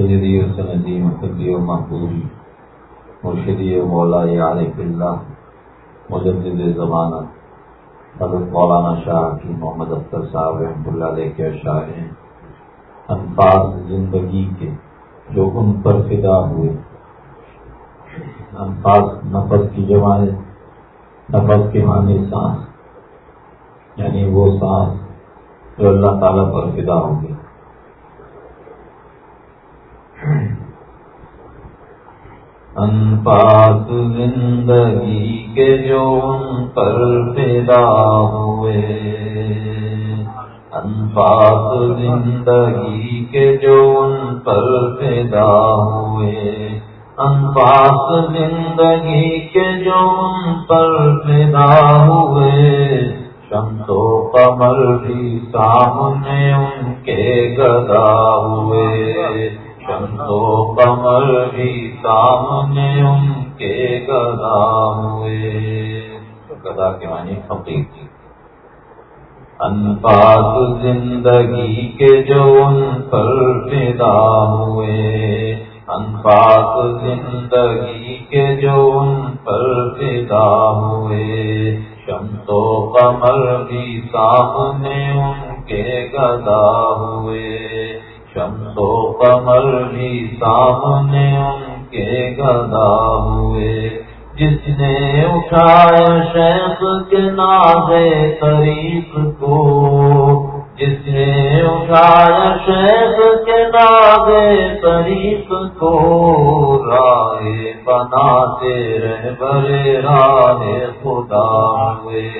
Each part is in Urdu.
سیدی و سندی محبی و محبوبی مرشدی و مولا عارف اللہ، مجدد زمانہ، حضرت مولانا شاہ کی محمد اختر صاحب رحمۃ اللہ علیہ کے اشعار ہیں۔ انفاظ زندگی کے جو ان پر فدا ہوئے۔ انفاظ نفس کی جمع ہے نفس کے معنی سانس یعنی وہ سانس جو اللہ تعالیٰ پر فدا ہوں گے۔ انفاظ زندگی کے جو ان پر پیدا ہوئے۔ انفاظ زندگی کے جو ان پر پیدا ہوئے۔ انفاظ زندگی کے جو ان پر پیدا ہوئے۔ شمس و قمر بھی سامنے ان کے گدا ہوئے۔ و کمر بھی سامنے ان کے گدا ہوئے گدا کے معنی فقیر تھی انفاظ زندگی کے جو ان پر پیدا ہوئے انفاظ زندگی کے جو ان پر پیدا ہوئے شمس و قمر بھی سامنے ان کے گدا ہوئے شمس و قمر بھی سامنے ان کے گدا ہوئے۔ جس نے اٹھایا شیخ کے نازے طریق کو، جس نے اٹھایا شیخ کے نازے طریق کو، رائے بناتے رہ برے راہ خدا ہوئے۔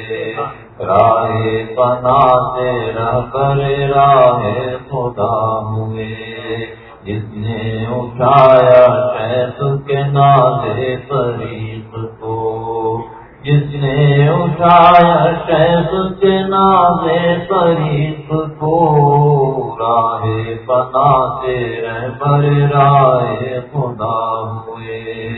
راہ پنا تیرا کرے راہ خدا ہوئے جس نے اٹھایا شیخ کے نازے پری جس نے اٹھایا شیخ کے نازے طریق کو راہ بنا تیرے رائے خدا ہوئے۔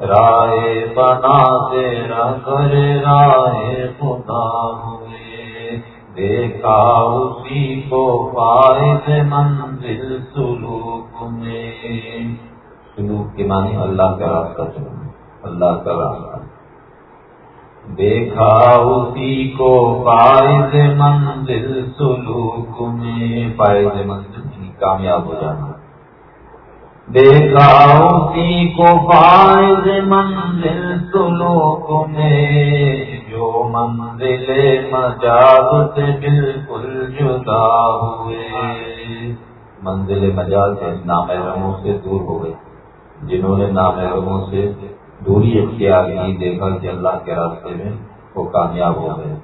رائے بنا تیرا کر رائے خدا ہوئے۔ دیکھا اسی کو پائے منزل سلوک میں۔ سلوک کے معنی اللہ کا راستہ چلنا اللہ کا راستہ۔ دیکھا اسی کو پائز منزل سلوک میں پائز منزل یعنی کامیاب ہو جانا۔ دیکھا اسی کو فائز منزل سلوک میں جو منزل مجاز سے بالکل جدا ہوئے۔ منزل مجاز سے نامحرموں سے دور ہو گئے جنہوں نے نامحرموں سے دوری اختیار کی دیکھا کہ اللہ کے راستے میں وہ کامیاب ہو گئے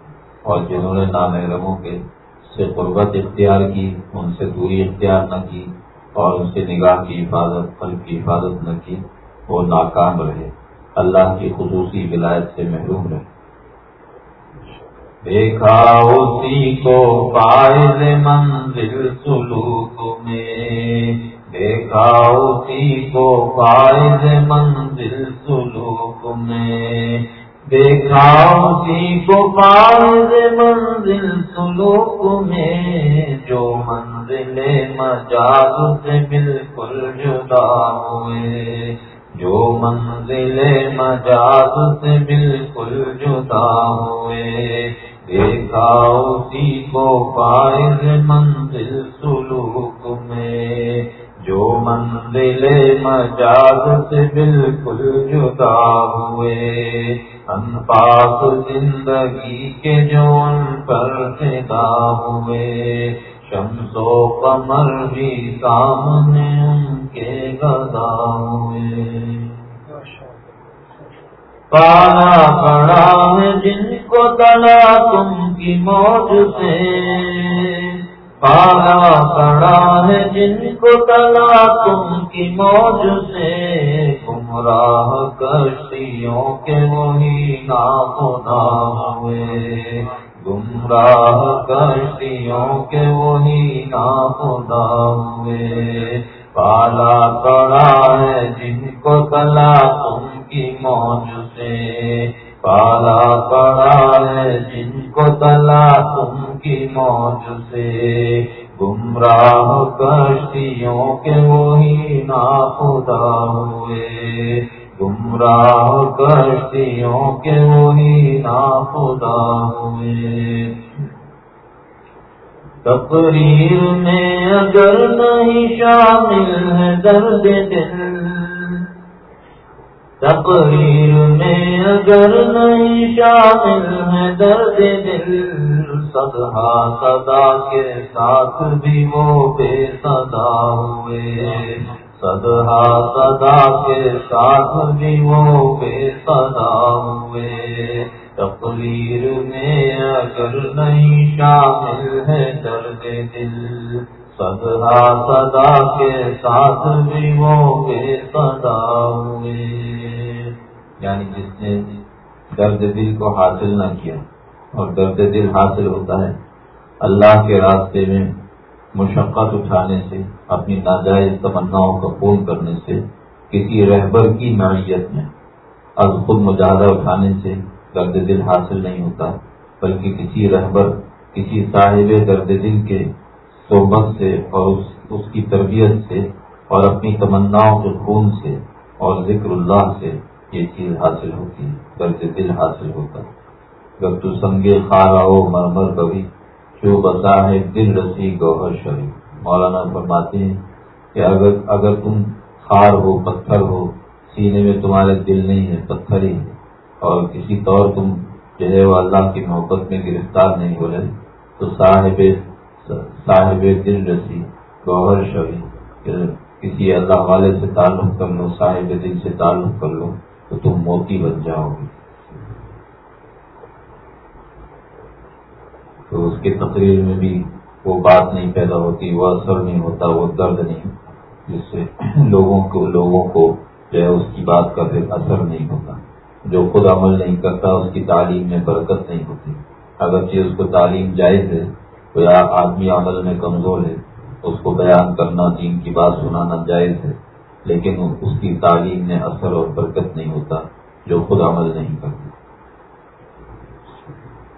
اور جنہوں نے نامحرموں کے سے قربت اختیار کی، ان سے دوری اختیار نہ کی اور ان سے نگاہ کی حفاظت پھل کی حفاظت نہ کی، وہ ناکام رہے۔ اللہ کی خصوصی ولایت سے محروم رہے۔ دیکھا اسی کو فائز منزل سلوک دیکھا کو فائز منزل سلوک میں۔ دیکھا اسی کو فائز منزل سلوک میں، جو منزل مجاز سے بالکل جدا ہوئے۔ جو منزل مجاز سے بالکل جدا ہوئے۔ دیکھا اسی کو فائز منزل سلوک میں جو منزل مجاز سے بالکل جدا ہوئے انفاق زندگی کے جو ان پر فدا ہوئے، شمس و قمر بھی سامنے ان کے گدا ہوئے۔ پالا پڑا ہے جن کو تلا تم کی موج سے پالا پڑا ہے جن کو تلا تم کی موج سے، گمراہ کشتیوں کے وہی ناخنا ہوئے۔ گمراہ کشتیوں کے وہی ناخنا ہوئے۔ پالا پڑا ہے جن کو تلا تم کی موج سے پالا پڑا ہے جن کو تلا تم کی موج سے گمراہ کشتیوں کے وہی نا خدا ہوئے گمراہ کشتیوں کے وہی نا خدا ہوئے تقریر میں اگر نہیں شامل ہے درد دل تقریر میں اگر نہیں شامل ہے درد دل سدا سدا کے ساتھ بھی وہ بے صدا ہوئے۔ سدا سدا کے ساتھ بھی وہ بے صدا ہوئے۔ تقریر میں اگر نہیں شامل ہے درد دل سدا سدا کے ساتھ بھی وہ بے صدا ہوئے یعنی جس نے درد دل کو حاصل نہ کیا اور درد دل حاصل ہوتا ہے اللہ کے راستے میں مشقت اٹھانے سے اپنی ناجائز تمناؤں کا پورن کرنے سے کسی رہبر کی معیت میں از خود مجاہدہ اٹھانے سے درد دل حاصل نہیں ہوتا بلکہ کسی رہبر کسی صاحب درد دل کے صحبت سے اور اس اس کی تربیت سے اور اپنی تمناؤں کے خون سے اور ذکر اللہ سے یہ چیز حاصل ہوتی ہے درد دل حاصل ہوتا ہے۔ جب تو سنگے خارا ہو مرمر کبھی جو بتا ہے دل رسی گوہر شریف مولانا فرماتے ہیں کہ اگر اگر تم خار ہو، پتھر ہو، سینے میں تمہارے دل نہیں ہے، پتھر ہی ہے۔ اور کسی طور تم جو ہے وہ اللہ کی محبت میں گرفتار نہیں ہو رہے، تو صاحب صاحب دل رسی گوہر شریف کسی اللہ والے سے تعلق کر لو، صاحب دل سے تعلق کر لو تو تم موتی بن جاؤ گے۔ تو اس کی تقریر میں بھی وہ بات نہیں پیدا ہوتی، وہ اثر نہیں ہوتا، وہ درد نہیں، جس سے لوگوں کو لوگوں کو جو ہے اس کی بات کا پھر اثر نہیں ہوتا۔ جو خود عمل نہیں کرتا، اس کی تعلیم میں برکت نہیں ہوتی۔ اگرچہ اس کو تعلیم جائز ہے کوئی آدمی عمل میں کمزور ہے، اس کو بیان کرنا دین کی بات سنانا جائز ہے، لیکن اس کی تعلیم میں اثر اور برکت نہیں ہوتا جو خود عمل نہیں کرتا۔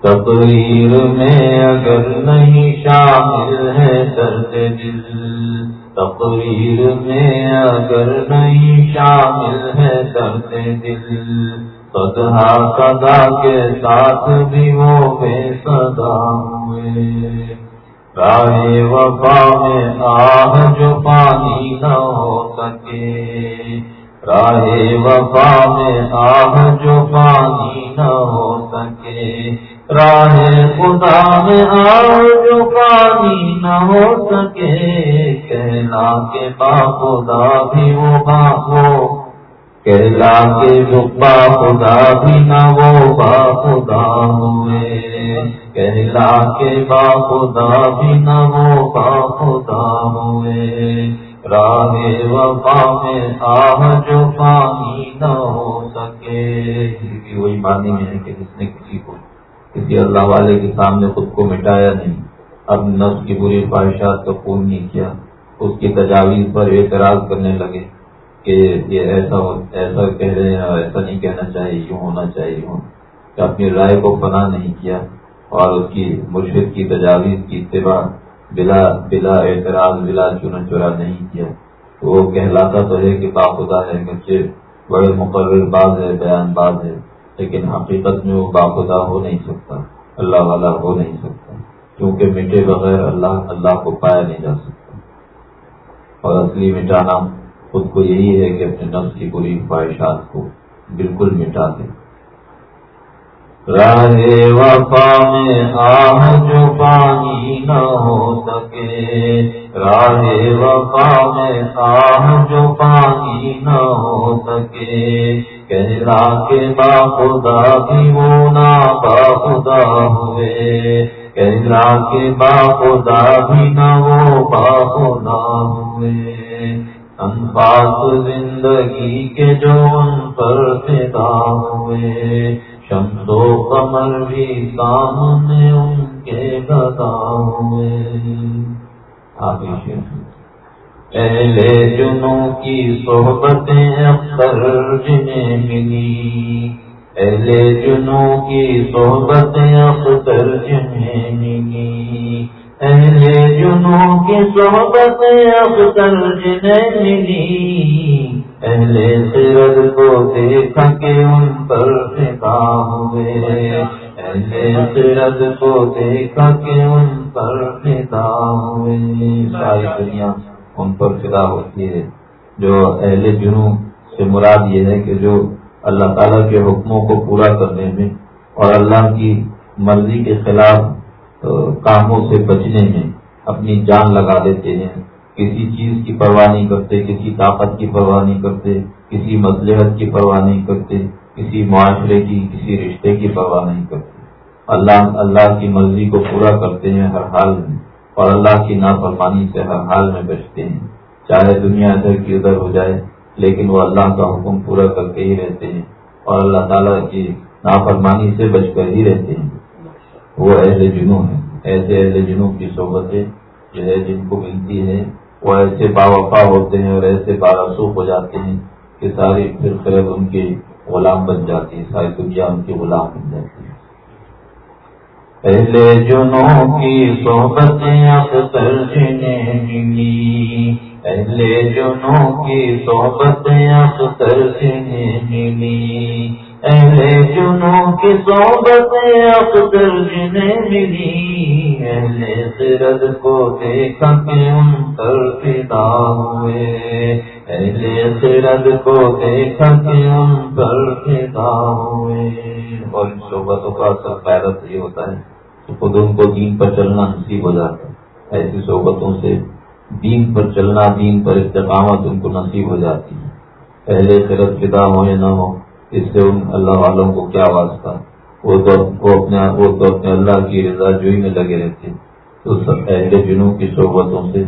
تقریر میں اگر نہیں شامل ہے درد دل، تقریر میں اگر نہیں شامل ہے درد دل سدا سدا کے ساتھ بھی وہ بے صدا ہوئے۔ راہ وفا میں آہ جو پانی نہ ہو سکے۔ راہ وفا میں آہ جو پانی نہ ہو سکے۔ راہ خدا میں آہ جو پانی نہ ہو سکے۔ کہنا کے با خدا بھی وہ باپو کہلا کے جو با خدا بھی نہ وہ با خدا ہوئے۔ کہلا کے با خدا بھی نہ ہو با خدا ہوئے۔ راہ وفا میں آہ جو پانی نہ ہو سکے۔ وہی معنی میں ہے کہ جس نے کسی کو، کسی اللہ والے کے سامنے خود کو مٹایا نہیں۔ اب نفس کی بری خواہشات کا پور نہیں کیا۔ اس کی تجاویز پر اعتراض کرنے لگے۔ کہ یہ ایسا ایسا کہہ رہے ہیں ایسا نہیں کہنا چاہیے، یوں ہونا چاہیے، یوں۔ کہ اپنی رائے کو پناہ نہیں کیا اور اس کی مرشد کی تجاویز کی اتباع بلا بلا اعتراض، بلا چنا چورا نہیں کیا۔ تو وہ کہلاتا تو ہے کہ باخدا ہے بچے بڑے مقرر باز ہے، بیان باز ہے۔ لیکن حقیقت میں وہ باخدا ہو نہیں سکتا، اللہ والا ہو نہیں سکتا، کیونکہ مٹے بغیر اللہ اللہ کو پایا نہیں جا سکتا۔ اور اصلی مٹانا خود کو یہی ہے کہ اپنے نفس کی بری خواہشات کو بالکل مٹا دیں راہ وفا میں آہ جو پانی نہ ہو سکے، راہ وفا میں آہ جو پانی نہ ہو سکے۔ کہلا کے با خدا بھی وہ نا با خدا ہوئے۔ کہلا کے با خدا بھی نہ وہ با خدا ہوئے۔ انفاس زندگی کے جو ان پر پیدا ہوئے شمس و قمر بھی سامنے ان کے گدا ہوئے پہلے جنوں کی صحبتیں اختر جنہیں ملی اہل جنوں کی صحبتیں اختر جنہیں ملی اہل جنوں کی صحبت اختر جنہیں ملی اہل سرد کو دیکھا کہ ان پر فدا ہوئے اہل سرد کو دیکھا کہ ان پر فدا ہوئے۔ ساری دنیا ان پر فدا ہوتی ہے۔ جو اہل جنوں سے مراد یہ ہے کہ جو اللہ تعالیٰ کے حکموں کو پورا کرنے میں اور اللہ کی مرضی کے خلاف کاموں سے بچنے میں اپنی جان لگا دیتے ہیں۔ کسی چیز کی پرواہ نہیں کرتے، کسی طاقت کی پرواہ نہیں کرتے، کسی مصلحت کی پرواہ نہیں کرتے، کسی معاشرے کی، کسی رشتے کی پرواہ نہیں کرتے۔ اللہ اللہ کی مرضی کو پورا کرتے ہیں ہر حال میں، اور اللہ کی نافرمانی سے ہر حال میں بچتے ہیں۔ چاہے دنیا ادھر کی ادھر ہو جائے، لیکن وہ اللہ کا حکم پورا کر کے ہی رہتے ہیں، اور اللہ تعالیٰ کی نافرمانی سے بچ کر ہی رہتے ہیں۔ وہ ایسے جنوں ہیں۔ ایسے ایسے جنوں کی صحبتیں جو ہے جن کو ملتی ہے، وہ ایسے باوفا ہوتے ہیں اور ایسے بارسوخ ہو جاتے ہیں کہ ساری پھر خرب ان کی غلام بن جاتی ہے، ساری دنیا ان کی غلام بن جاتی ہے۔ پہلے جنوں کی صحبتیں اختر جنہیں ملی۔ پہلے جنوں کی صحبتیں اختر جنہیں ملی۔ اہل جنوں کی صحبتیں اختر جنہیں ملی، اہل سرد کو دیکھا کہ ان پر فدا ہوئے۔ اہل سرد کو دیکھا کہ ان پر فدا ہوئے۔ اور ان صحبتوں کا اثر پیدا یہ ہوتا ہے خود ان کو دین پر چلنا نصیب ہو جاتا ہے۔ ایسی صحبتوں سے دین پر چلنا، دین پر استقامت ان کو نصیب ہو جاتی ہے۔ پہلے خرد فدا ہو یا نہ ہو اس سے ان اللہ والوں کو کیا واسطہ؟ وہ تو وہ اپنے وہ تو اپنے اللہ کی رضا جوئی میں لگے رہتے تو سب پہلے جنوں کی صحبتوں سے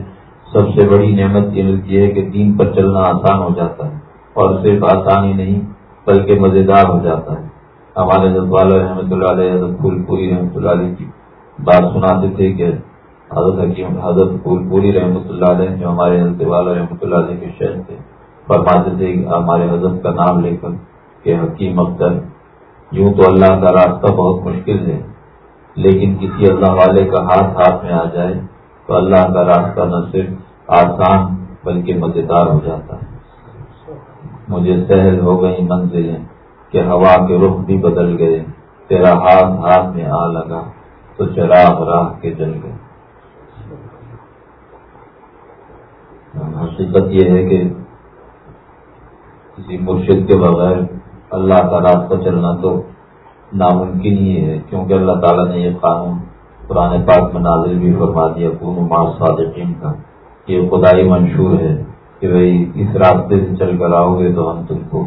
سب سے بڑی نعمت یہ ملتی ہے کہ دین پر چلنا آسان ہو جاتا ہے اور صرف آسانی نہیں، بلکہ مزیدار ہو جاتا ہے۔ ہمارے حضرت والا رحمۃ اللہ علیہ، حضرت پھول پوری رحمۃ اللہ علیہ کی بات سناتے تھے کہ حضرت حکیم حضرت پھول پوری رحمۃ اللہ علیہ جو ہمارے حضرت والا رحمۃ اللہ علیہ کے شہر تھے، فرماتے تھے ہمارے حضرت کا نام لے کر کہ حکیم اختر یوں تو اللہ کا راستہ بہت مشکل ہے، لیکن کسی اللہ والے کا ہاتھ ہاتھ میں آ جائے تو اللہ کا راستہ نہ صرف آسان بلکہ مزیدار ہو جاتا ہے۔ مجھے سہل ہو گئی منزلیں کہ ہوا کے رخ بھی بدل گئے، تیرا ہاتھ ہاتھ میں آ لگا تو چراغ راہ کے جل گئے۔ ہاں، حقیقت یہ ہے کہ کسی مرشد کے بغیر اللہ کا راستہ چلنا تو ناممکن ہی ہے، کیونکہ اللہ تعالیٰ نے یہ قانون پرانے پاک میں نازل بھی فرما دیا پور مار صادقین کا یہ خدائی منشور ہے کہ بھائی اس راستے سے چل کر آؤ گے تو ہم تم کو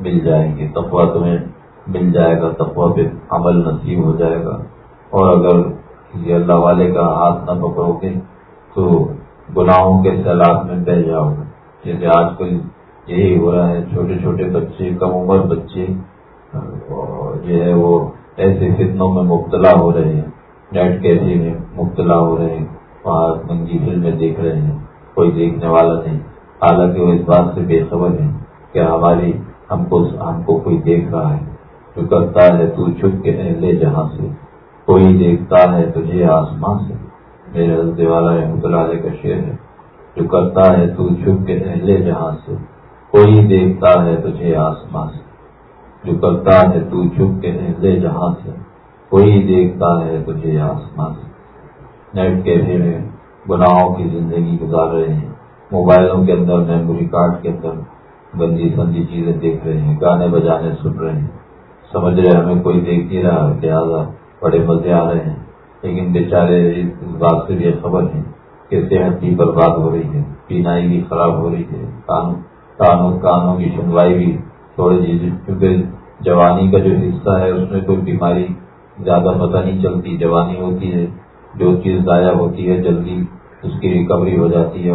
مل جائیں گے تقوا تمہیں مل جائے گا تقوا پہ عمل نصیب ہو جائے گا۔ اور اگر کسی اللہ والے کا ہاتھ نہ پکڑو گے تو گناہوں کے سیلاب میں بہ جاؤ گے، جیسے آج کل یہی ہو رہا ہے، چھوٹے چھوٹے بچے، کم عمر بچے جو ہے وہ ایسے فتنوں میں مبتلا ہو رہے ہیں نیٹ کیسے میں مبتلا ہو رہے ہیں وہاں منگی فلمیں دیکھ رہے ہیں، کوئی دیکھنے والا نہیں۔ حالانکہ وہ اس بات سے بے خبر ہے کہ ہماری، ہم کو ہم کو کوئی دیکھ رہا ہے۔ جو کرتا ہے، تو چھپ کے لے جہاں سے۔ کوئی دیکھتا ہے، تجھے آسمان سے۔ میرے حضرت والا رحمۃ اللہ علیہ کا شعر ہے۔ جو کرتا ہے، تو چھپ کے اہل جہاں سے۔ کوئی دیکھتا ہے تجھے آسمان سے، جو کرتا ہے تو چھپ کے اہل جہاں سے۔ کوئی دیکھتا ہے تجھے آسمان سے۔ نیٹ کیفے میں گناہوں کی زندگی گزار رہے ہیں۔ موبائلوں کے اندر، میموری کارڈ کے اندر گندی سندی چیزیں دیکھ رہے ہیں، گانے بجانے سن رہے ہیں۔ سمجھ رہے ہمیں کوئی دیکھ نہیں رہا، لہٰذا بڑے مزے آ رہے ہیں۔ لیکن بیچارے اس بات سے بھی خبر ہے کہ صحت بھی برباد ہو رہی ہے، پینائی بھی خراب ہو رہی ہے کانوں کانوں کی سنوائی بھی تھوڑی سی کیونکہ جوانی کا جو حصہ ہے، اس میں کوئی بیماری زیادہ پتہ نہیں چلتی، جوانی ہوتی ہے، جو چیز ضائع ہوتی ہے، جلدی اس کی ریکوری ہو جاتی ہے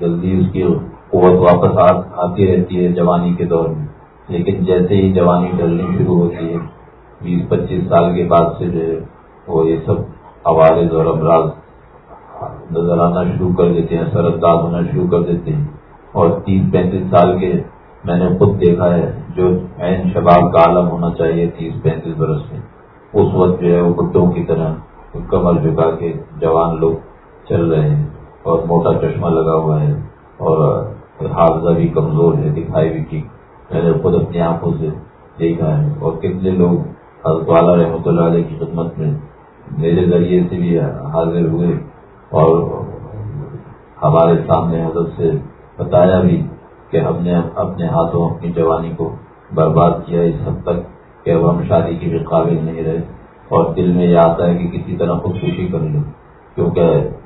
جلدی اس کی قوت واپس آتی رہتی ہے جوانی کے دور میں۔ لیکن جیسے ہی جوانی ڈلنی شروع ہوتی ہے، بیس، پچیس سال کے بعد سے جو ہے، وہ یہ سب عوارض اور امراض نظر آنا شروع کر دیتے ہیں سرد ہونا شروع کر دیتے ہیں۔ اور تیس پینتیس سال کے میں نے خود دیکھا ہے جو عین شباب کا عالم ہونا چاہیے تیس پینتیس برس میں۔ اس وقت جو ہے وہ کتوں کی طرح کمر جھکا کے جوان لوگ چل رہے ہیں اور موٹا چشمہ لگا ہوا ہے اور حافظہ بھی کمزور ہے، دکھائی بھی ٹھیک۔ میں نے خود اپنی آنکھوں سے دیکھا ہے اور کتنے لوگ حضرت والا رحمۃ اللہ علیہ کی خدمت میں میرے ذریعے سے بھی حاضر ہوئے اور ہمارے سامنے حضرت سے بتایا بھی کہ ہم نے اپنے ہاتھوں اپنی جوانی کو برباد کیا، اس حد تک کہ اب ہم شادی کے بھی قابل نہیں رہے اور دل میں یہ آتا ہے کہ کسی طرح خودکشی کر لیں۔ کیونکہ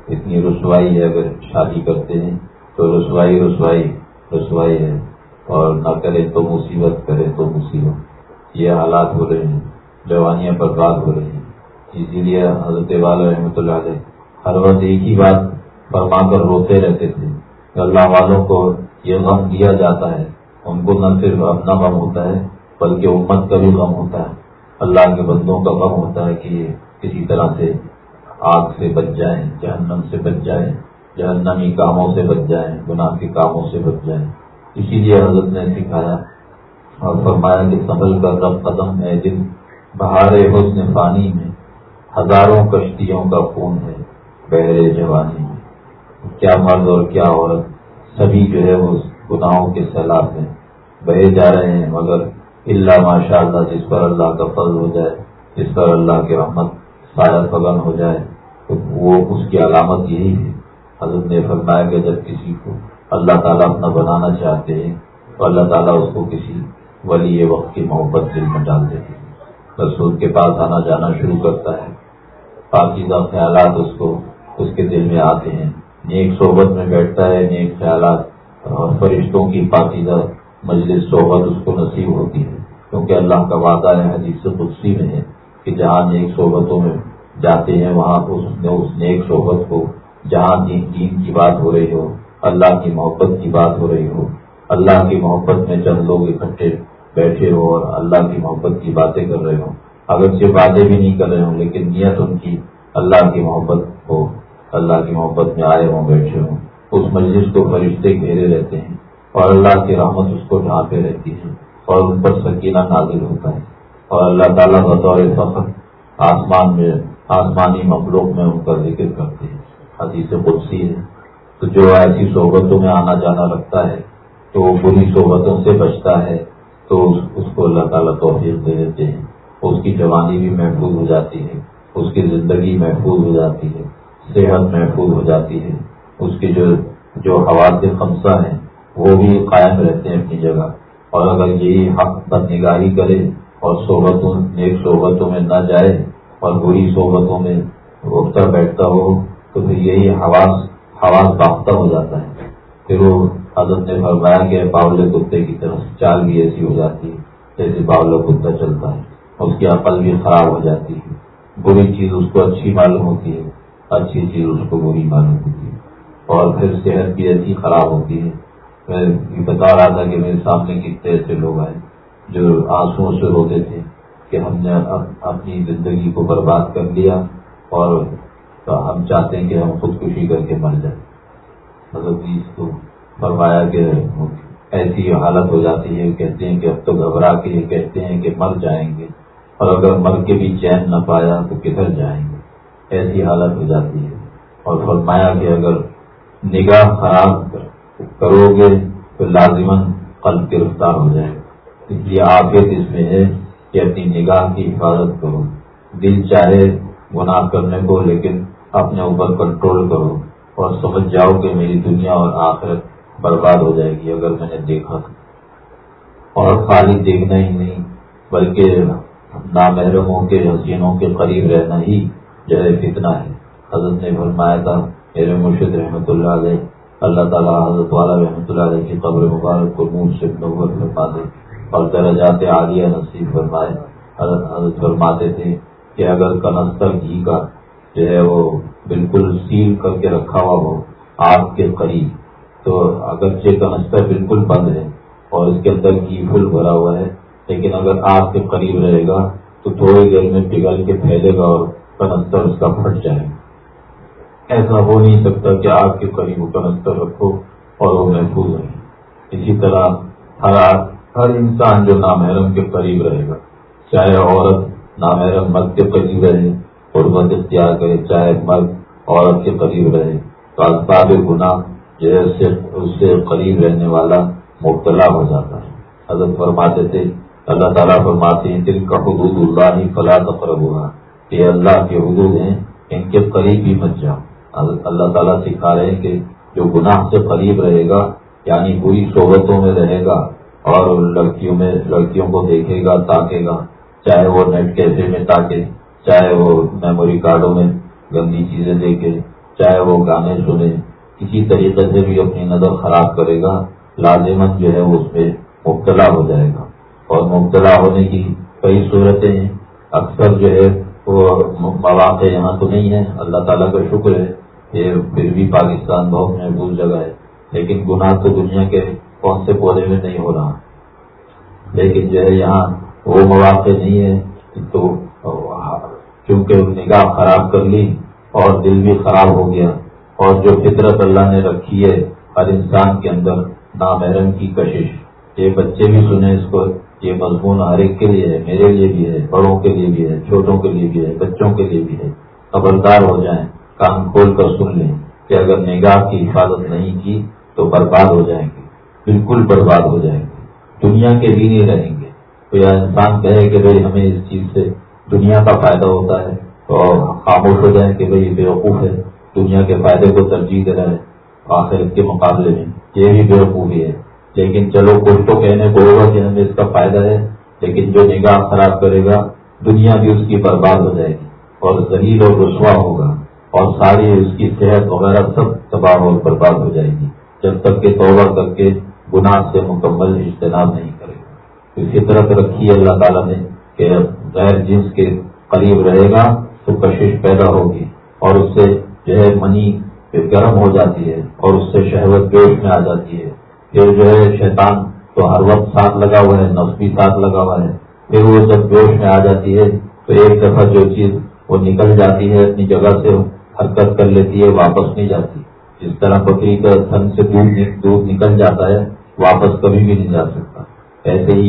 اتنی رسوائی ہے، اگر شادی کرتے ہیں تو رسوائی رسوائی رسوائی ہے۔ اور نہ کرے تو مصیبت، کرے تو مصیبت۔ یہ حالات ہو رہے ہیں، جوانیاں برباد ہو رہی ہیں۔ اسی لیے حضرت والا رحمۃ اللہ علیہ ہر وقت ایک ہی بات فرما کر روتے رہتے تھے۔ اللہ والوں کو یہ غم دیا جاتا ہے۔ ان کو نہ صرف اپنا غم ہوتا ہے، بلکہ امت کا بھی غم ہوتا ہے۔ اللہ کے بندوں کا غم ہوتا ہے کہ یہ کسی طرح سے آگ سے بچ جائیں، جہنم سے بچ جائیں، جہنمی کاموں سے بچ جائیں، گناہ کے کاموں سے بچ جائیں۔ اسی لیے حضرت نے سکھایا اور فرمایا کہ سنبھل کر رب قدم ہے، جن بہار حسن پانی میں ہزاروں کشتیوں کا خون ہے بہرے جوانی میں۔ کیا مرد اور کیا عورت سبھی جو ہے وہ گناہوں کے سیلاب میں بہے جا رہے ہیں، مگر اللہ ماشاء اللہ جس پر اللہ کا فضل ہو جائے، جس پر اللہ کی رحمت سایہ فگن ہو جائے، تو وہ اس کی علامت یہی ہے۔ حضرت نے فرمایا کہ جب کسی کو اللہ تعالیٰ اپنا بنانا چاہتے ہیں، تو اللہ تعالیٰ اس کو کسی ولی وقت کی محبت دل میں ڈال دیتے ہیں۔ رسول کے پاس آنا جانا شروع کرتا ہے۔ پاکیزہ خیالات اس کو، اس کے دل میں آتے ہیں۔ نیک صحبت میں بیٹھتا ہے، نیک خیالات اور فرشتوں کی پاکیزہ مجلس صحبت اس کو نصیب ہوتی ہے۔ کیونکہ اللہ کا وعدہ ہے، حدیث قدسی میں ہے کہ جہاں نیک صحبتوں میں جاتے ہیں، وہاں اس نے اس نیک صحبت کو جہاں دین کی بات ہو رہی ہو، اللہ کی محبت کی بات ہو رہی ہو، اللہ کی محبت میں چند لوگ اکٹھے بیٹھے ہو اور اللہ کی محبت کی باتیں کر رہے ہوں۔ اگر سے باتیں بھی نہیں کر رہے ہوں، لیکن نیت ان کی اللہ کی محبت ہو اللہ کی محبت میں آئے ہوں، بیٹھے ہوں۔ اس مجلس کو فرشتے گھیرے رہتے ہیں اور اللہ کی رحمت اس کو ڈھانپے رہتی ہے اور ان پر سکینہ نازل ہوتا ہے۔ اور اللہ تعالیٰ بطور فخر آسمان میں، آسمانی مخلوق میں ان کا ذکر کرتے ہیں۔ حدیث قدسی ہے۔ تو جو ایسی صحبتوں میں آنا جانا رکھتا ہے، تو وہ بری صحبتوں سے بچتا ہے، تو اس کو اللہ تعالیٰ توفیق دے دیتے ہیں۔ اس کی جوانی بھی محفوظ ہو جاتی ہے، اس کی زندگی محفوظ ہو جاتی ہے۔ صحت محفوظ ہو جاتی ہے۔ اس کی جو جو حوالے خمسہ ہیں، وہ بھی قائم رہتے ہیں اپنی جگہ۔ اور اگر یہی حق بد نگاہی کرے اور صحبتوں نیک صحبتوں میں نہ جائے اور بری صحبتوں میں اٹھتا بیٹھتا ہو، تو پھر یہی حواس حواس باختہ ہو جاتا ہے۔ پھر وہ حضرت نے فرمایا کہ باولے کتے کی طرف چال بھی ایسی ہو جاتی ہے جیسے باولہ کتا چلتا ہے۔ اس کی عقل بھی خراب ہو جاتی ہے۔ بری چیز اس کو اچھی معلوم ہوتی ہے۔ اچھی چیز اس کو بری معلوم ہوتی ہے۔ اور پھر صحت بھی ایسی خراب ہوتی ہے۔ میں یہ بتا رہا تھا کہ میرے سامنے کتنے ایسے لوگ آئے جو آنسو سے روتے تھے کہ ہم نے اپنی زندگی کو برباد کر لیا اور ہم چاہتے ہیں کہ ہم خودکشی کر کے مر جائیں۔ مطلب اس کو فرمایا کہ ایسی حالت ہو جاتی ہے، کہتے ہیں کہ اب تو گھبرا کے یہ کہتے ہیں کہ مر جائیں گے۔ اور اگر مر کے بھی چین نہ پایا تو کدھر جائیں گے؟ ایسی حالت ہو جاتی ہے۔ اور فرمایا کہ اگر نگاہ خراب کرو گے تو لازمن قلب گرفتار ہو جائے۔ گا اس لیے آپ اس میں ہے کہ اپنی نگاہ کی حفاظت کرو۔ دل چاہے گناہ کرنے کو، لیکن اپنے اوپر کنٹرول کرو اور سمجھ جاؤ کہ میری دنیا اور آخرت برباد ہو جائے گی اگر میں نے دیکھا۔ اور خالی دیکھنا ہی نہیں، بلکہ نامحرموں کے حسینوں کے قریب رہنا ہی جو ہے فتنا ہے۔ حضرت نے فرمایا تھا، میرے مرشد رحمۃ اللہ علیہ، اللہ تعالیٰ حضرت والا رحمۃ اللہ علیہ کی قبر مبارک کو منہ سے نوبت فرما دے اور درجات عالیہ نصیب فرمائے۔ حضرت حضرت فرماتے تھے کہ اگر کنستر گھی کا جو ہے وہ بالکل سیل کر کے رکھا ہوا ہو آگ کے قریب، تو اگرچہ کنستر بالکل بند ہے اور اس کے اندر گھی پھول بھرا ہوا ہے، لیکن اگر آگ کے قریب رہے گا تو تھوڑی دیر میں پگھل کے پھیلے گا اور کنستر اس کا پھٹ جائے۔ ایسا ہو نہیں سکتا کہ آگ کے قریب وہ کنستر رکھو اور وہ محفوظ رہے۔ اسی طرح ہر ہر انسان جو نامحرم کے قریب رہے گا، چاہے عورت نامحرم مرد کے قریب رہے، قربت اختیار کرے، چاہے مرد عورت کے قریب رہے، تو اسباب گناہ جو ہے اس سے قریب رہنے والا مبتلا ہو جاتا ہے۔ حضرت فرماتے تھے، اللہ تعالیٰ فرماتے ہیں دل کا حدود اللہ ہی فلاں تقرب ہوا کہ اللہ کے حدود ہیں، ان کے قریب ہی مت جاؤ۔ اللہ تعالیٰ سکھا رہے ہیں کہ جو گناہ سے قریب رہے گا یعنی بری صحبتوں میں رہے گا اور لڑکیوں میں لڑکیوں کو دیکھے گا، تاکے گا۔ چاہے وہ نیٹ کیفے میں تاکے، چاہے وہ میموری کارڈوں میں گندی چیزیں دیکھے، چاہے وہ گانے سنے۔ کسی طریقے سے بھی اپنی نظر خراب کرے گا لازمت جو ہے اس پہ مبتلا ہو جائے گا۔ اور مبتلا ہونے کی کئی صورتیں ہیں۔ اکثر جو ہے مواقع یہاں تو نہیں ہے اللہ تعالیٰ کا شکر ہے کہ پھر بھی پاکستان بہت محبوب جگہ ہے، لیکن گناہ تو دنیا کے کون سے پودے میں نہیں ہو رہا۔ لیکن جو ہے یہاں وہ مواقع نہیں ہے تو کیونکہ نگاہ خراب کر لی اور دل بھی خراب ہو گیا۔ اور جو فطرت اللہ نے رکھی ہے ہر انسان کے اندر نامحرم کی کشش۔ یہ بچے بھی سنیں اس کو۔ یہ مضمون ہر ایک کے لیے ہے، میرے لیے بھی ہے، بڑوں کے لیے بھی ہے، چھوٹوں کے لیے بھی ہے، بچوں کے لیے بھی ہے۔ خبردار ہو جائیں، کان کھول کر سن لیں کہ اگر نگاہ کی حفاظت نہیں کی تو برباد ہو جائیں گے۔ بالکل برباد ہو جائیں گے۔ دنیا کے بھی نہیں رہیں گے۔ تو یا انسان کہے کہ بھائی ہمیں اس چیز سے دنیا کا فائدہ ہوتا ہے تو خاموش ہو جائیں کہ بھائی بیوقوف ہے، دنیا کے فائدے کو ترجیح دے رہا ہے، آخرت کے مقابلے میں یہ بھی بیوقوفی ہے۔ لیکن چلو کچھ تو کہنے کو ہوگا کہ ہمیں اس کا فائدہ ہے، لیکن جو نگاہ خراب کرے گا، دنیا بھی اس کی برباد ہو جائے گی اور ذلیل اور رسوا ہوگا اور ساری اس کی صحت وغیرہ سب تباہ اور برباد ہو جائے گی، جب تک کہ توبہ کر کے گناہ سے مکمل اجتناب نہیں کرے گا۔ اسی طرح رکھی اللہ تعالیٰ نے کہ غیر جنس کے قریب رہے گا تو کشش پیدا ہوگی اور اس سے جو ہے منی گرم ہو جاتی ہے اور اس سے شہوت جوش میں آ جاتی ہے۔ پھر جو ہے شیطان تو ہر وقت ساتھ لگا ہوا ہے، نفس بھی ساتھ لگا ہوا ہے۔ پھر وہ جب جوش میں آ جاتی ہے، تو ایک دفعہ جو چیز وہ نکل جاتی ہے، اپنی جگہ سے حرکت کر لیتی ہے، واپس نہیں جاتی۔ جس طرح بکری کا تھن سے دودھ نکل جاتا ہے، واپس کبھی بھی نہیں جا سکتا۔ ایسے ہی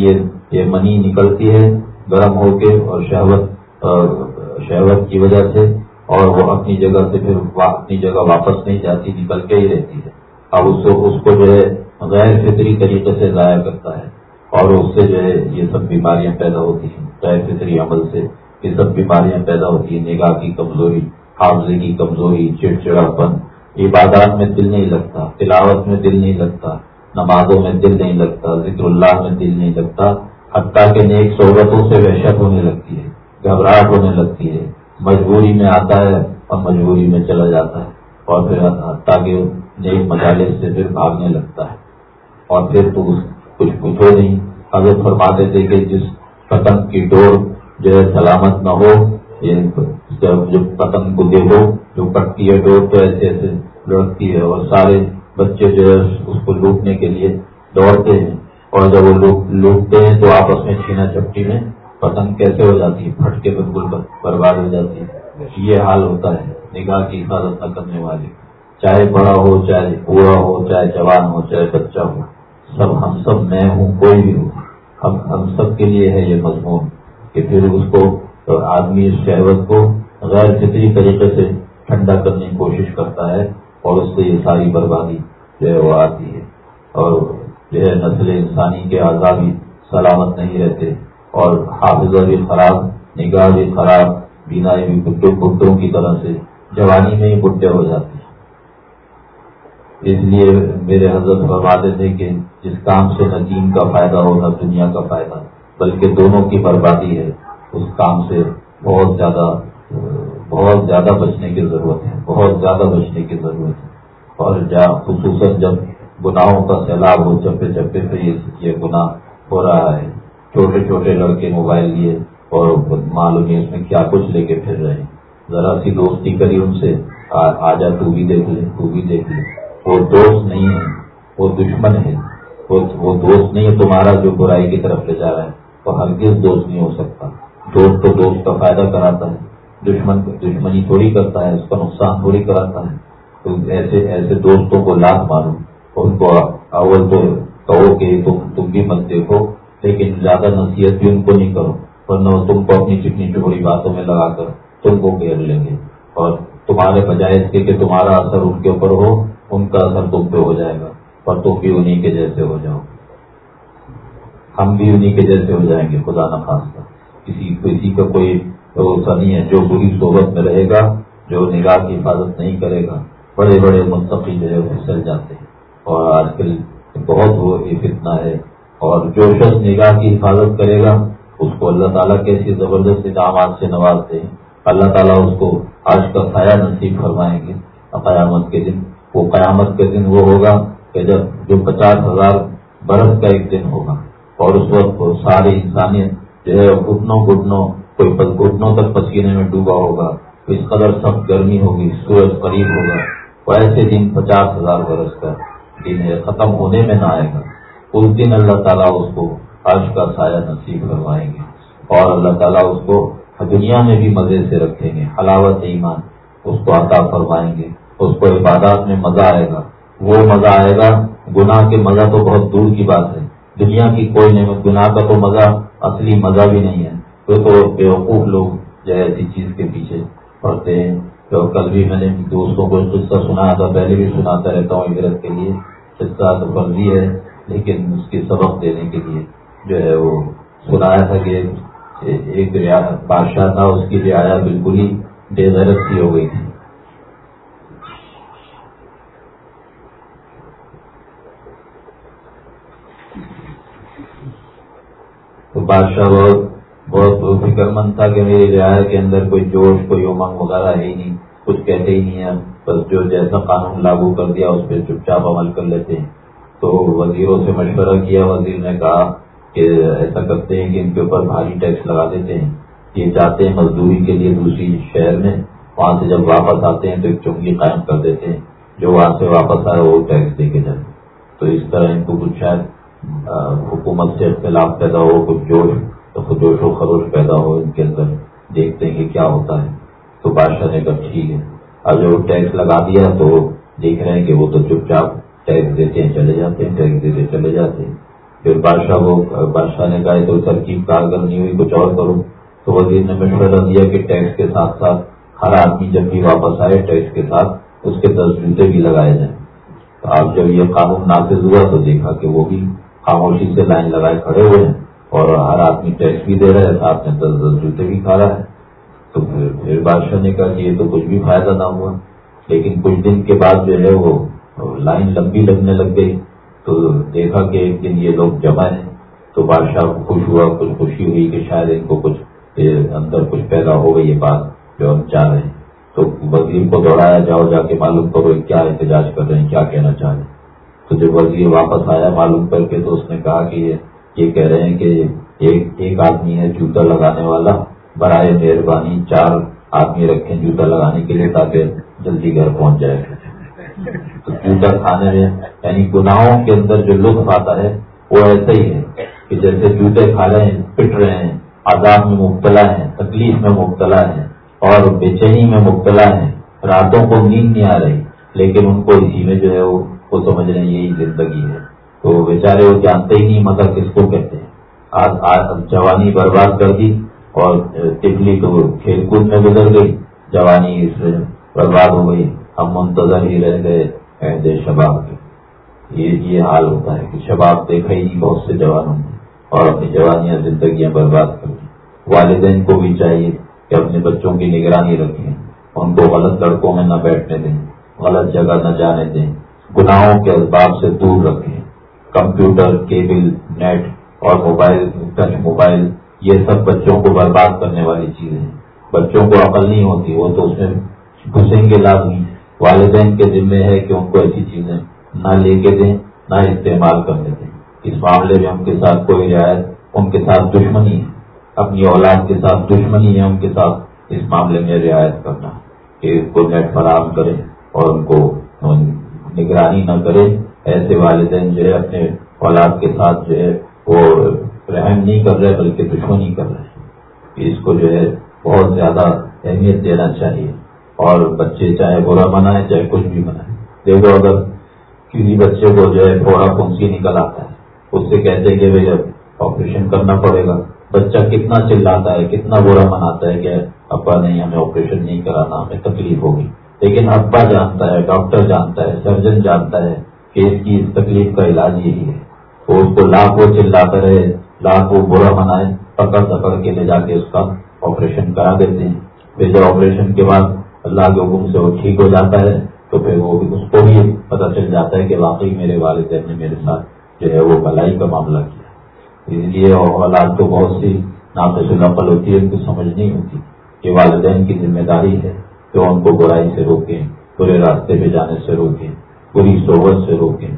یہ منی نکلتی ہے گرم ہو کے اور شہوت شہوت کی وجہ سے، اور وہ اپنی جگہ سے پھر اپنی جگہ واپس نہیں جاتی، نکل کے ہی رہتی ہے۔ اب اس کو جو ہے غیر فطری طریقے سے ضائع کرتا ہے اور اس سے جو ہے یہ سب بیماریاں پیدا ہوتی ہیں۔ غیر فطری عمل سے یہ سب بیماریاں پیدا ہوتی ہیں۔ نگاہ کی کمزوری، حافظے کی کمزوری، چڑچڑاپن۔ عبادات میں دل نہیں لگتا، تلاوت میں دل نہیں لگتا، نمازوں میں دل نہیں لگتا، ذکر اللہ میں دل نہیں لگتا، حتیٰ کے نیک صحبتوں سے وحشت ہونے لگتی ہے، گھبراہٹ ہونے لگتی ہے۔ مجبوری میں آتا ہے اور مجبوری میں چلا جاتا ہے اور پھر حتیٰ کے نیک مجالے سے پھر بھاگنے لگتا ہے۔ اور پھر تو کچھ پوچھو نہیں۔ اگر فرماتے تھے کہ جس پتنگ کی ڈور جو ہے سلامت نہ ہو جو پتنگ کو دیکھو، جو کٹتی ہے، ڈور تو ایسے ایسے لڑکتی ہے اور سارے بچے جو ہے اس کو لوٹنے کے لیے دوڑتے ہیں۔ اور جب وہ لوگ لوٹتے ہیں تو آپس میں چھینا چپٹی میں پتنگ کیسے ہو جاتی ہے؟ پھٹ کے بالکل برباد ہو جاتی ہے۔ یہ حال ہوتا ہے۔ نگاہ کی حفاظت نہ کرنے والے، چاہے بڑا ہو، چاہے بوڑھا ہو، چاہے جوان ہو، چاہے بچہ ہو۔ سب ہم سب میں ہوں، کوئی بھی ہو۔ ہم ہم سب کے لیے ہے یہ مضمون کہ پھر اس کو آدمی اس شہوت کو غیر فطری طریقے سے ٹھنڈا کرنے کی کوشش کرتا ہے اور اس سے یہ ساری بربادی جو ہے وہ آتی ہے۔ اور جو ہے نسل انسانی کے آزادی سلامت نہیں رہتے اور حافظہ بھی خراب، نگاہ بھی خراب، بینائی بھی بڈوں بڈوں کی طرح سے جوانی میں ہی بڈے ہو جاتے ہیں۔ اس لیے میرے حضرت فرماتے تھے کہ جس کام سے نہ کا فائدہ ہو، نہ دنیا کا فائدہ، بلکہ دونوں کی بربادی ہے، اس کام سے بہت زیادہ بہت زیادہ بچنے کی ضرورت ہے، بہت زیادہ بچنے کی ضرورت ہے۔ اور خصوصاً جب گناہوں کا سیلاب ہو، چپے چپے پہ یہ گناہ ہو رہا ہے۔ چھوٹے چھوٹے لڑکے موبائل لیے اور معلوم ہے اس میں کیا کچھ لے کے پھر رہے ہیں۔ ذرا سی دوستی کری ان سے آ جا، تو بھی دیکھ لے، تو بھی دیکھ لے۔ وہ دوست نہیں ہے وہ دشمن ہے وہ دوست نہیں ہے، تمہارا جو برائی کی طرف لے جا رہا ہے، وہ ہرگز دوست نہیں ہو سکتا۔ دوست تو دوست کا فائدہ کراتا ہے، دشمن دشمنی تھوڑی کرتا ہے، اس کا نقصان تھوڑی کراتا ہے۔ تو ایسے ایسے دوستوں کو لات مارو، ان کو اول تو کہو کہ تم تم بھی مت دیکھو، لیکن زیادہ نصیحت بھی ان کو نہیں کرو، ورنہ تم کو اپنی چکنی چوڑی باتوں میں لگا کر تم کو گھیر لیں گے۔ اور تمہارے بجائے اس کے کہ تمہارا اثر ان کے اوپر ہو ان کا اثر تم پہ ہو جائے گا اور تم بھی انہیں کے جیسے ہو جاؤ۔ ہم بھی انہیں کے جیسے ہو جائیں گے، خدا نخواستہ کسی کسی کا کوئی بھروسہ نہیں ہے۔ جو بری صحبت میں رہے گا، جو نگاہ کی حفاظت نہیں کرے گا، بڑے بڑے منتقل جو ہے وہ پھسل جاتے ہیں۔ اور آج کل بہت وہ فتنا ہے۔ اور جو شخص نگاہ کی حفاظت کرے گا، اس کو اللہ تعالیٰ کیسی زبردست انعامات سے نوازتے ہیں۔ اللہ تعالیٰ اس کو آج کا سایہ نصیب فرمائیں گے۔ قیامت کے دن وہ قیامت کے دن وہ ہوگا کہ جب جو پچاس ہزار برس کا ایک دن ہوگا اور اس وقت ساری انسانیت جو ہے گھٹنوں گھٹنوں کوئی گھٹنوں تک پسینے میں ڈوبا ہوگا، اس قدر سخت گرمی ہوگی، سورج قریب ہوگا وہ ایسے دن پچاس ہزار برس کا دن ہے، ختم ہونے میں نہ آئے گا۔ اس دن اللہ تعالیٰ اس کو عرش کا سایہ نصیب کروائیں گے اور اللہ تعالیٰ اس کو دنیا میں بھی مزے سے رکھیں گے، حلاوت ایمان اس کو عطا فرمائیں گے۔ اس کو عبادات میں مزہ آئے گا۔ وہ مزہ آئے گا۔ گناہ کے مزہ تو بہت دور کی بات ہے۔ دنیا کی کوئی نعمت، گناہ کا تو مزہ اصلی مزہ بھی نہیں ہے۔ وہ تو بیوقوف لوگ جو ہے ایسی چیز کے پیچھے پڑھتے ہیں۔ تو کل بھی میں نے دوستوں کو قصہ سنایا تھا، پہلے بھی سناتا رہتا ہوں عبرت کے لیے۔ قصہ تو فرضی ہے، لیکن اس کی سبق دینے کے لیے جو ہے وہ سنایا تھا کہ ایک بادشاہ تھا، اس کی رعایا بالکل ہی بے غیرت سی ہو گئی تھی تو بادشاہ بہت بہت فکر مند تھا کہ میری رعایا کے اندر کوئی جوش، کوئی امنگ وغیرہ ہے ہی نہیں، کچھ کہتے ہی نہیں ہے بس جو جیسا قانون لاگو کر دیا، اس پہ چپ چاپ عمل کر لیتے ہیں۔ تو وزیروں سے مشورہ کیا، وزیر نے کہا کہ ایسا کرتے ہیں کہ ان کے اوپر بھاری ٹیکس لگا دیتے ہیں۔ یہ جاتے ہیں مزدوری کے لیے دوسری شہر میں وہاں سے جب واپس آتے ہیں تو ایک چنگی قائم کر دیتے ہیں۔ جو وہاں سے واپس آئے وہ ٹیکس دے کے جائے تو اس طرح ان کو کچھ شاید حکومت سے اختلاف پیدا ہو، کچھ جوش، تو جوش و خروش پیدا ہو ان کے اندر، دیکھتے ہیں کہ کیا ہوتا ہے۔ تو بادشاہ نے کہا، ٹھیک ہے۔ اب جو ٹیکس لگا دیا، تو دیکھ رہے ہیں کہ وہ تو چپ چاپ ٹیکس دیتے ہیں، چلے جاتے ہیں، ٹیکس دیتے چلے جاتے ہیں۔ پھر بادشاہ کو بادشاہ نے کہا تو ترکیب کارگر نہیں ہوئی، کچھ اور کروں تو وزیر نے مشورہ دیا کہ ٹیکس کے ساتھ ساتھ ہر آدمی جب بھی واپس آئے، ٹیکس کے ساتھ اس کے دس جوتے بھی لگائے جائیں۔ تو آپ جب یہ قانون نافذ ہوا، تو دیکھا کہ وہ بھی خاموشی سے لائن لگائے کھڑے ہوئے ہیں اور ہر آدمی ٹیکس بھی دے رہا ہے، ساتھ میں دس دس جوتے بھی کھا رہا ہے۔ تو پھر بادشاہ نے کہا کہ یہ تو کچھ بھی فائدہ نہ ہوا۔ لیکن کچھ دن کے بعد جو ہے وہ لائن لمبی لگنے لگ گئی۔ تو دیکھا کہ ایک دن یہ لوگ جمع ہیں۔ تو بادشاہ خوش ہوا، کچھ خوشی ہوئی کہ شاید ان کو کچھ اندر کچھ پیدا ہو گئی یہ بات جو ہم چاہ رہے ہیں۔ تو وزیر کو دوڑایا، جاؤ جا کے معلوم کرو کیا احتجاج کر رہے ہیں، کیا کہنا چاہ رہے ہیں۔ تو جب وزیر واپس آیا، معلوم کر کے تو اس نے کہا کہ یہ کہہ رہے ہیں کہ ایک ایک آدمی ہے جوتا لگانے والا، برائے مہربانی چار آدمی رکھیں جوتا لگانے کے لیے تاکہ جلدی گھر پہنچ جائے۔ تو جوتا کھانے میں یعنی گناہوں کے اندر جو لطف آتا ہے، وہ ایسا ہی ہے کہ جیسے جوتے کھا رہے ہیں، پٹ رہے ہیں، آزاد میں مبتلا ہیں، تکلیف میں مبتلا ہیں، اور بے چینی میں مبتلا ہیں، راتوں کو نیند نہیں آ رہی، لیکن ان کو اسی میں جو ہے وہ سمجھ رہے ہیں یہی زندگی ہے۔ تو بیچارے وہ جانتے ہی نہیں مگر کس کو کہتے ہیں۔ آج جوانی برباد کر دی اور ٹکلی تو کھیل کود میں گزر گئی۔ جوانی اس برباد ہو گئی۔ ہم منتظر ہی رہ گئے شباب کے۔ یہ حال ہوتا ہے کہ شباب دیکھا ہی نہیں، بہت سے جوانوں نے اور اپنی جوانیاں، زندگیاں برباد کر دی۔ والدین کو بھی چاہیے کہ اپنے بچوں کی نگرانی رکھیں۔ ان کو غلط لڑکوں میں نہ بیٹھنے دیں، غلط جگہ نہ جانے دیں۔ گناہوں کے اسباب سے دور رکھیں۔ کمپیوٹر، کیبل، نیٹ اور موبائل ٹچ موبائل، یہ سب بچوں کو برباد کرنے والی چیزیں ہیں۔ بچوں کو عقل نہیں ہوتی، وہ تو اس میں گھسیں گے لازمی۔ والدین کے ذمے ہے کہ ان کو ایسی چیزیں نہ لے کے دیں، نہ استعمال کرنے دیں۔ اس معاملے میں ان کے ساتھ کوئی رعایت، ان کے ساتھ دشمنی ہے۔ اپنی اولاد کے ساتھ دشمنی ہے، ان کے ساتھ اس معاملے میں رعایت کرنا۔ کہ ان کو نیٹ فراہم کرے اور ان کو نگرانی نہ کرے، ایسے والدین جو ہے اپنے اولاد کے ساتھ جو ہے وہ رحم نہیں کر رہے، بلکہ دشمنی کر رہے اس کو جو ہے بہت زیادہ اہمیت دینا چاہیے۔ اور بچے چاہے برا منائے چاہے کچھ بھی منائے دیکھو اگر کسی بچے کو جو ہے تھوڑا پنسی نکل آتا ہے، اس سے کہتے ہیں کہ اب آپریشن کرنا پڑے گا۔ بچہ کتنا چلاتا ہے، کتنا برا مناتا ہے کہ ابا نہیں ہمیں آپریشن نہیں کرانا، ہمیں تکلیف ہوگی۔ لیکن ابا جانتا ہے، ڈاکٹر جانتا ہے، سرجن جانتا ہے کہ اس کی اس تکلیف کا علاج یہی ہے۔ وہ اس کو لاکھوں چلاتا رہے، لاکھوں برا منائے، پکڑ پکڑ کے لے جا کے اس کا آپریشن کرا دیتے ہیں۔ پھر جب آپریشن کے بعد اللہ کے حکم سے وہ ٹھیک ہو جاتا ہے، تو پھر وہ اس کو بھی پتہ چل جاتا ہے کہ واقعی میرے والدین نے میرے ساتھ جو ہے وہ بلائی کا معاملہ کیا۔ اس لیے اولاد تو بہت سی ناقص نقل ہوتی ہے ان کو سمجھ نہیں ہوتی کہ والدین کی ذمہ داری ہے۔ کہ ان کو برائی سے روکیں برے راستے پہ جانے سے روکیں پوری صحبت سے روکیں۔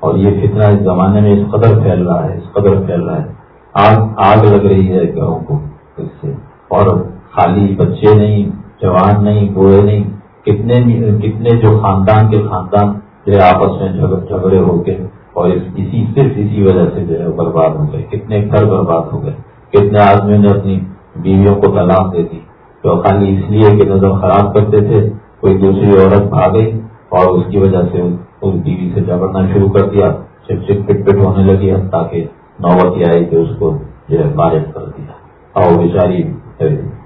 اور یہ فتنہ اس زمانے میں اس قدر پھیل رہا ہے، اس قدر پھیل رہا ہے۔ آگ آگ لگ رہی ہے گھروں کو اس سے۔ اور خالی بچے نہیں، جوان نہیں، بوڑھے نہیں، کتنے کتنے جو خاندان کے خاندان جو ہے آپس میں جھگڑے ہو کے اور اسی صرف اسی وجہ سے جو ہے برباد ہو گئے۔ کتنے گھر برباد ہو گئے۔ کتنے آدمیوں نے اپنی بیویوں کو طلاق دے دی۔ تو خالی اس لیے کہ نظر خراب کرتے تھے، کوئی دوسری عورت بھاگ گئی اور اس کی وجہ سے اس بیوی سے جھگڑنا شروع کر دیا، چپ چپ پٹ پٹ ہونے لگی تاکہ نوبت یہ آئی کہ اس کو جو ہے بارش کر دیا۔ اور بیچاری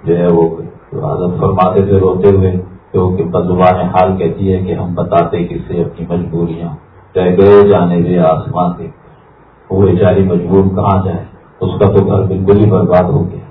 جو ہے وہ حضرت فرماتے سے روتے ہوئے کہ بدزبان حال کہتی ہے کہ ہم بتاتے کسے اپنی مجبوریاں رہ گئے جانے دے آسمان کے وہ بیچاری مجبور کہاں جائے؟ اس کا تو گھر بالکل ہی برباد ہو گیا۔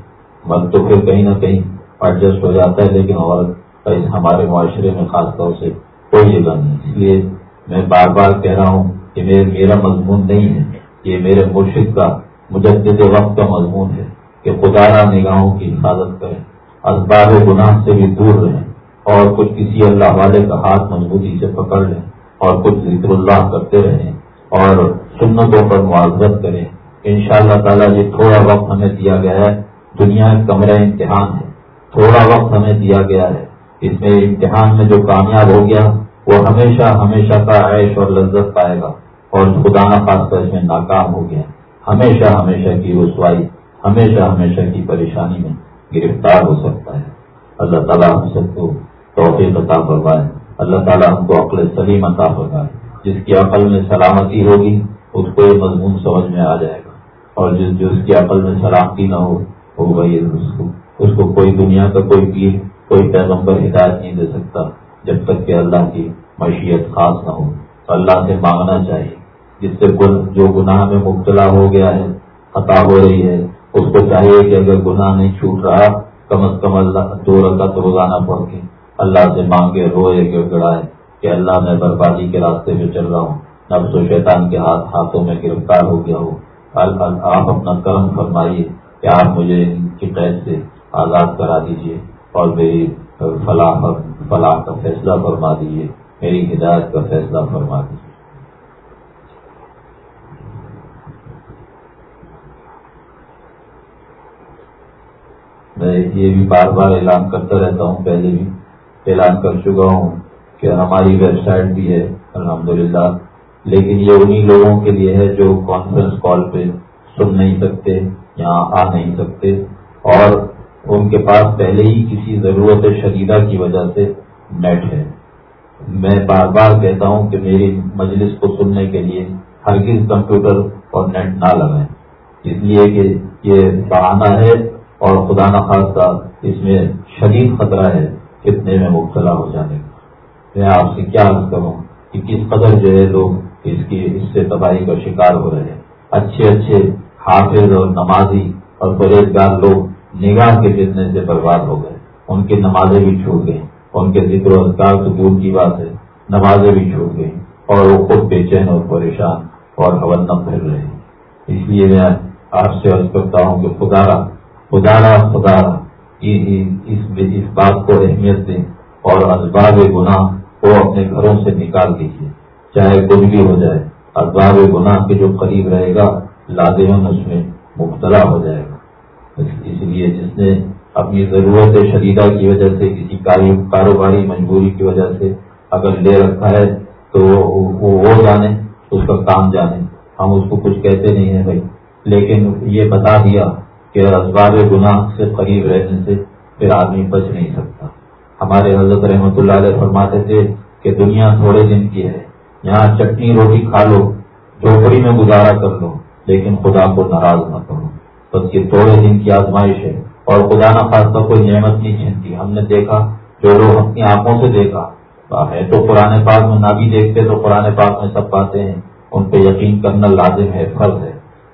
من تو پھر کہیں نہ کہیں ایڈجسٹ ہو جاتا ہے، لیکن عورت ہمارے معاشرے میں خاص طور سے کوئی جگہ نہیں اس لیے میں بار بار کہہ رہا ہوں کہ میرا مضمون نہیں ہے۔ یہ میرے مرشد کا مجدد وقت کا مضمون ہے کہ خدارہ نگاہوں کی حفاظت کریں اسباب گناہ سے بھی دور رہیں اور کچھ کسی اللہ والے کا ہاتھ مضبوطی سے پکڑ لیں اور کچھ ذکر اللہ کرتے رہیں اور سنتوں پر معذرت کریں ان شاء اللہ تعالیٰ یہ تھوڑا وقت ہمیں دیا گیا ہے۔ دنیا کمرہ امتحان ہے۔ تھوڑا وقت ہمیں دیا گیا ہے۔ اس میں امتحان میں جو کامیاب ہو گیا، وہ ہمیشہ ہمیشہ کا عیش اور لذت پائے گا۔ اور خدا خاص کر اس میں ناکام ہو گیا۔ ہمیشہ ہمیشہ کی رسوائی، ہمیشہ ہمیشہ کی پریشانی میں گرفتار ہو سکتا ہے۔ اللہ تعالیٰ ہم سب کو توفیق عطا فرمائے۔ اللہ تعالیٰ ہم کو عقل سلیم عطا فرمائے۔ جس کی عقل میں سلامتی ہوگی، اس کو یہ مضمون سمجھ میں آ جائے گا۔ اور جس جس کی عقل میں سلامتی نہ ہو، وہ وہی اس کو۔ اس کو کوئی دنیا کا کوئی پیر، کوئی پیغمبر ہدایت نہیں دے سکتا جب تک کہ اللہ کی معیشت خاص نہ ہو۔ اللہ سے مانگنا چاہیے۔ جس سے جو گناہ میں مبتلا ہو گیا ہے، خطا ہو رہی ہے، اس کو چاہیے کہ اگر گناہ نہیں چھوٹ رہا، کم از کم اللہ دو رکعت روزانہ پڑھ کے اللہ سے مانگے، روئے گڑ گڑائے کہ اللہ میں بربادی کے راستے میں چل رہا ہوں۔ نفس و شیطان کے ہاتھ، ہاتھوں میں گرفتار ہو گیا ہوں آپ اپنا کرم فرمائیے کہ آپ مجھے ان کی قید سے آزاد کرا دیجیے اور میری فلاح فلاح کا فیصلہ فرما دیجیے میری ہدایت کا فیصلہ فرما دیجیے میں یہ بھی بار بار اعلان کرتا رہتا ہوں پہلے بھی، اعلان کر چکا ہوں کہ ہماری ویب سائٹ بھی ہے، الحمدللہ۔ لیکن یہ انہی لوگوں کے لیے ہے جو کانفرنس کال پہ سن نہیں سکتے یہاں آ نہیں سکتے اور ان کے پاس پہلے ہی کسی ضرورت شدیدہ کی وجہ سے نیٹ ہے میں بار بار کہتا ہوں کہ میری مجلس کو سننے کے لیے ہرگز کمپیوٹر اور نیٹ نہ لگائیں۔ اس لیے کہ یہ بہانہ ہے اور خدا نخواستہ اس میں شدید خطرہ ہے کتنے میں مبتلا ہو جانے۔ کا میں آپ سے کیا عرض کروں کہ کس قدر جو ہے لوگ اس کی اس سے تباہی کا شکار ہو رہے ہیں۔ اچھے اچھے حافظ اور نمازی اور بےروزگار لوگ نگاہ کے فتنے سے برباد ہو گئے۔ ان کی نمازیں بھی چھوٹ گئیں۔ ان کے ذکر و اذکار تو دور کی بات ہے۔ نمازیں بھی چھوٹ گئیں۔ اور وہ خود بے چین اور پریشان اور حوالہ پھر رہے ہیں۔ اس لیے میں آپ سے عرض کرتا ہوں کہ خدا خدا خدا اس بات کو اہمیت دیں اور اسباب گناہ کو اپنے گھروں سے نکال دیجیے چاہے کچھ بھی ہو جائے اسباب گناہ کے جو قریب رہے گا لازمن اس میں مبتلا ہو جائے گا۔ اس لیے جس نے اپنی ضرورت شدیدہ کی وجہ سے کسی کاروباری مجبوری کی وجہ سے اگر لے رکھا ہے تو وہ جانے، اس کا کام جانے۔ ہم اس کو کچھ کہتے نہیں ہیں بھائی۔ لیکن یہ بتا دیا کہ اسباب گناہ سے قریب رہنے سے پھر آدمی بچ نہیں سکتا۔ ہمارے حضرت رحمۃ اللہ علیہ فرماتے تھے کہ دنیا تھوڑے دن کی ہے۔ یہاں چٹنی روٹی کھا لو جھوپڑی میں گزارا کر لو، لیکن خدا کو ناراض نہ کرو۔ بس یہ تھوڑے دن کی آزمائش ہے۔ اور خدا نہ خاصہ کوئی نعمت نہیں چھنتی ہم نے دیکھا، جو لوگ اپنی آنکھوں سے دیکھا ہے تو پرانے پاک میں نہ بھی دیکھتے تو پرانے پاک میں سب باتیں ہیں۔ ان پہ یقین کرنا لازم ہے، فرض ہے۔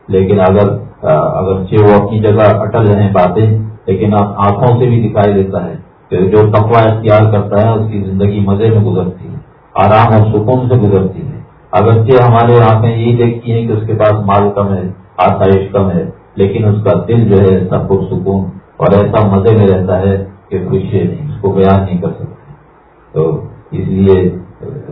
لیکن اگر اگرچہ وہ اپنی جگہ اٹل رہے باتیں، لیکن آنکھوں سے بھی دکھائی دیتا ہے کہ جو تقوا اختیار کرتا ہے، اس کی زندگی مزے میں گزرتی ہے، آرام اور سکون سے گزرتی ہے۔ اگرچہ ہمارے آنکھیں یہی دیکھتی ہیں کہ اس کے پاس مال کم ہے، آسائش کم ہے لیکن اس کا دل جو ہے سب پرسکون اور ایسا مزے میں رہتا ہے کہ خوشی نہیں اس کو بیان نہیں کر سکتے تو اس لیے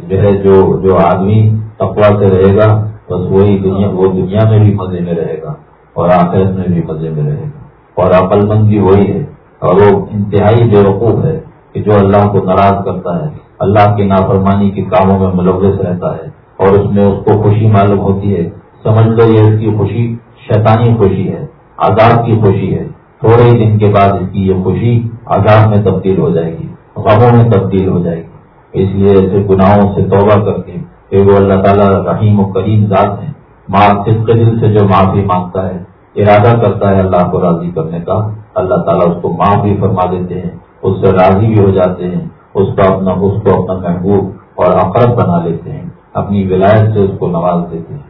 جو ہے جو جو آدمی تقوا سے رہے گا، بس وہی دنیا، وہ دنیا میں بھی مزے میں رہے گا اور آخرت میں بھی مزے میں رہے گا۔ اور عقل مند بھی وہی ہے۔ اور وہ انتہائی بے وقوف ہے کہ جو اللہ کو ناراض کرتا ہے، اللہ کی نافرمانی کے کاموں میں ملوث رہتا ہے اور اس میں اس کو خوشی معلوم ہوتی ہے۔ سمجھ لو یہ اس کی خوشی شیطانی خوشی ہے آزاد کی خوشی ہے۔ تھوڑے ہی دن کے بعد اس کی یہ خوشی آزاد میں تبدیل ہو جائے گی، غموں میں تبدیل ہو جائے گی۔ اس لیے ایسے گناہوں سے توبہ کر کے کہ وہ اللہ تعالیٰ رحیم و کریم ذات ہیں۔ ماں صدق دل سے جو معافی مانگتا ہے، ارادہ کرتا ہے اللہ کو راضی کرنے کا، اللہ تعالیٰ اس کو معاف بھی فرما دیتے ہیں، اس سے راضی بھی ہو جاتے ہیں، اس کو اپنا، اس کو اپنا محبوب اور اقرب بنا لیتے ہیں، اپنی ولایت سے اس کو نواز دیتے ہیں۔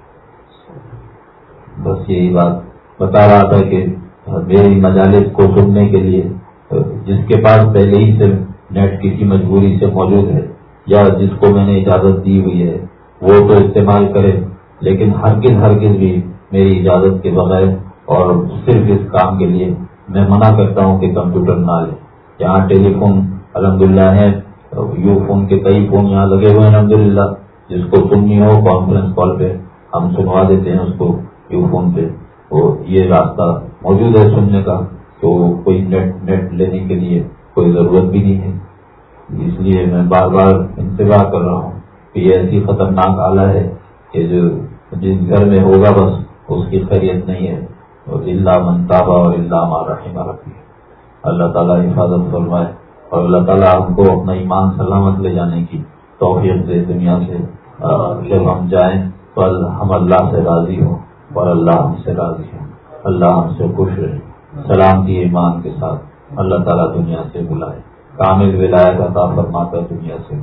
بس یہی بات بتا رہا تھا کہ میری مجالس کو سننے کے لیے، جس کے پاس پہلے ہی سے نیٹ کسی مجبوری سے موجود ہے یا جس کو میں نے اجازت دی ہوئی ہے، وہ تو استعمال کرے، لیکن ہر کس ہر کس بھی میری اجازت کے بغیر اور صرف اس کام کے لیے میں منع کرتا ہوں کہ کمپیوٹر نہ لے۔ یہاں ٹیلی فون الحمد للہ ہے، یو فون کے کئی فون یہاں لگے ہوئے ہیں الحمد للہ جس کو سننی ہو کانفرنس کال پہ ہم سنوا دیتے ہیں اس کو۔ یو فون پہ؟ تو یہ راستہ موجود ہے سننے کا تو کوئی نیٹ نیٹ لینے کے لیے کوئی ضرورت بھی نہیں ہے۔ اس لیے میں بار بار انتظار کر رہا ہوں کہ یہ ایسی خطرناک آلہ ہے کہ جو جس گھر میں ہوگا بس اس کی خیریت نہیں ہے۔ اور اللہ منتابہ اور اللہ مارحمہ رکھی اللہ تعالیٰ حفاظت فرمائے اور اللہ تعالیٰ ہم کو اپنا ایمان سلامت لے جانے کی توفیق دے دنیا سے۔ جب ہم جائیں تو ہم اللہ سے راضی ہوں۔ اور اللہ ہم سے راضی ہے۔ اللہ ہم سے خوش رہے۔ سلام کی ایمان کے ساتھ۔ اللہ تعالیٰ دنیا سے بلائے۔ کامل ولایت عطا فرما کر دنیا سے۔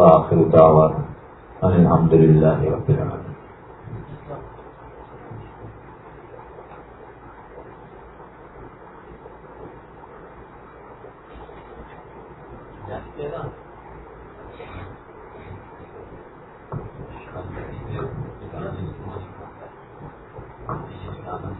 آخر دعوت الحمد للہ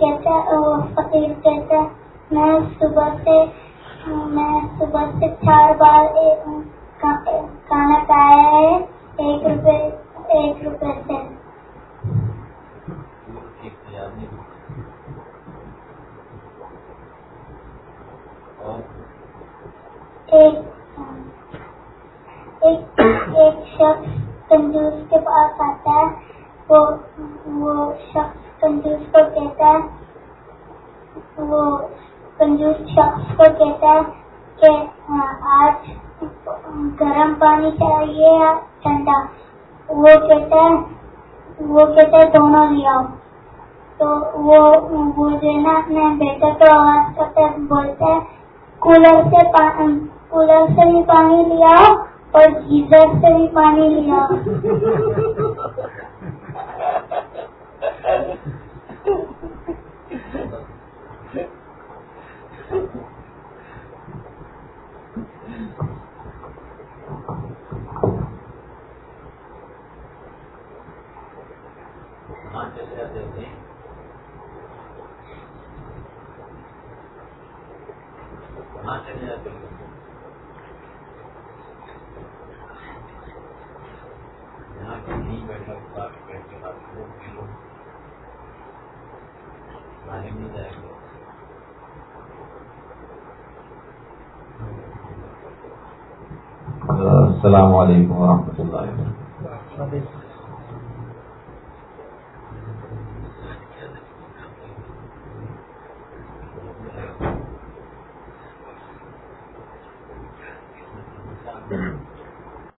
کہتا فقیر کہتا ہے، میں صبح سے، میں صبح سے چار بار کھانا کھایا ہے، ایک روپے ایک روپے سے۔ ایک ایک شخص کنجوس کے پاس آتا ہے وہ شخص کنجوس کو کہتا ہے، وہ کنجوس شخص کو کہتا ہے کہ آج گرم پانی چاہیے یا ٹھنڈا؟ وہ کہتا ہے، وہ کہتا ہے دونوں لے آؤ۔ تو وہ جو ہے نا، اپنے بیٹا کو آواز کرتا ہے، بولتا ہے، کولر سے کولر سے بھی پانی لے آؤ اور گیزر سے بھی پانی لے آؤ۔ السلام علیکم ورحمۃ